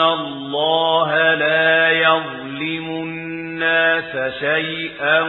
إِنَّ اللَّهَ لَا يَظْلِمُ النَّاسَ شَيْئًا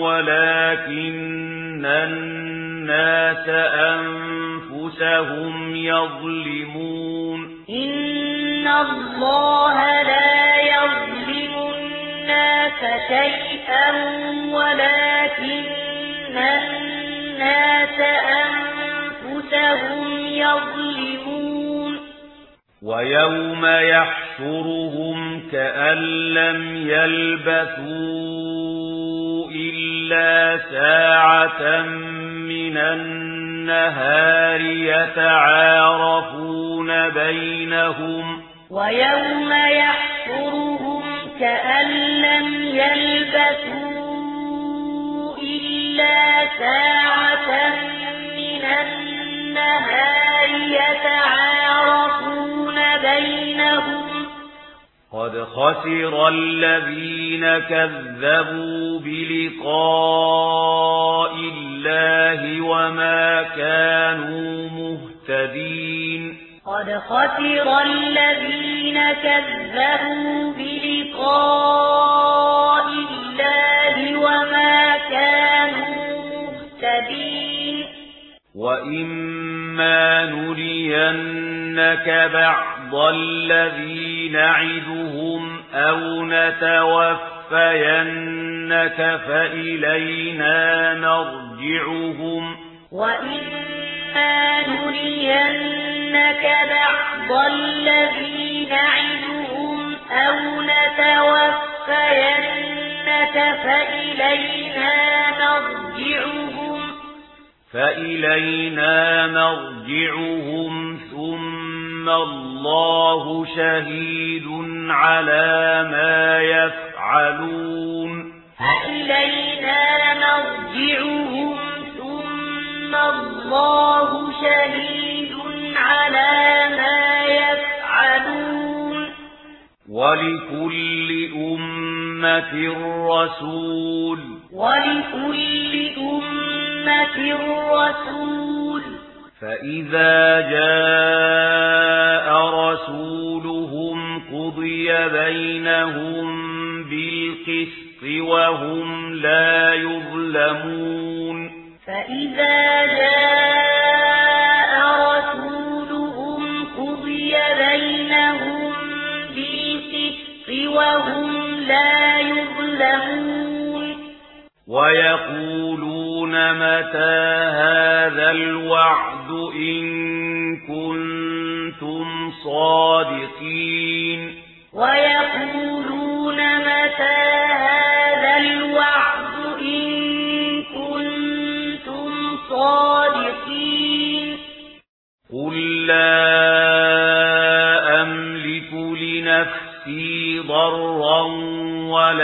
وَلَكِنَّ النَّاسَ أَنفُسَهُمْ يَظْلِمُونَ إِنَّ اللَّهَ لَا يَظْلِمُ النَّاسَ شَيْئًا وَلَكِنَّ النَّاسَ أَنفُسَهُمْ يَظْلِمُونَ وَيَوْمَ يَحْشُرُهُمْ كَأَن لَّمْ يَلْبَثُوا إِلَّا سَاعَةً مِّنَ النَّهَارِ يَتَعَارَفُونَ بَيْنَهُمْ وَيَوْمَ يَحْشُرُهُمْ كَأَن لَّمْ يَلْبَثُوا إِلَّا سَاعَةً مِّنَ النَّهَارِ قد خسر الذين كذبوا بلقاء الله وما كانوا مهتدين. قد خسر الذين كذبوا بلقاء الله وما كانوا مهتدين. وإما نرينك بعض الذين نعدهم أو نتوفينك فإلينا نرجعهم وإما نرينك بعض الذي نعدهم أو نتوفينك فإلينا نرجعهم فإلينا نرجعهم ثم الله شهيد على ما يفعلون فإلينا مرجعهم ثم الله شهيد على ما يفعلون ولكل أمة رسول ولكل أمة رسول فإذا جاء إذا جاء رسولهم قضي بينهم وهم لا يظلمون ويقولون متى هذا الوعد إن كنتم صادقين ويقولون متى هذا الوعد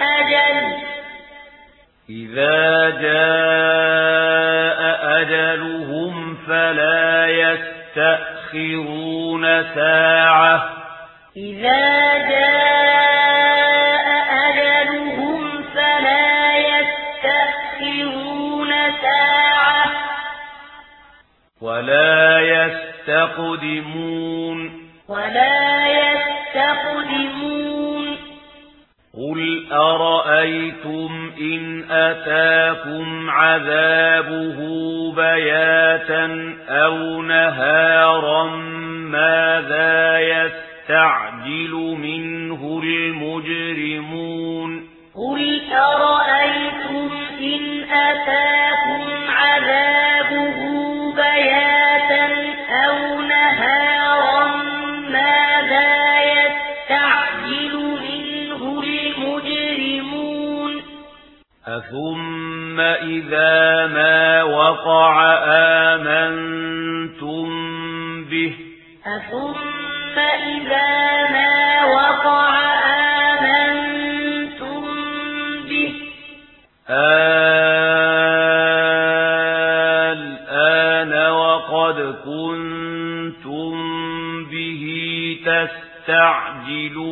أجل إذا جاء أجلهم فلا يستأخرون ساعة إذا جاء أجلهم فلا يستأخرون ساعة ولا يستقدمون ولا يستقدمون أَرَأَيْتُمْ إِنْ أَتَاكُمْ عَذَابُهُ بَيَاتًا أَوْ نَهَارًا مَاذَا يَسْتَعْجِلُ مِنْهُ الْمُجْرِمُونَ قُلْ أَرَأَيْتُمْ إِنْ أَتَاكُمْ ثم إذا ما وقع آمنتم به ثم إذا ما وقع آمنتم به الآن وقد كنتم به تستعجلون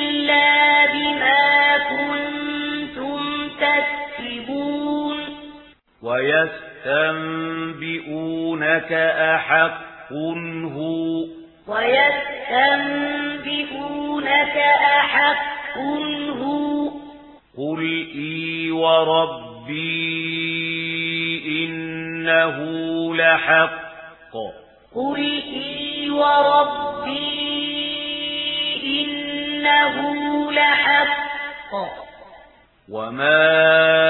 ويستنبئونك أحق هو ويستنبئونك أحق هو قل إي وربي إنه لحق قل إي وربي إنه لحق وما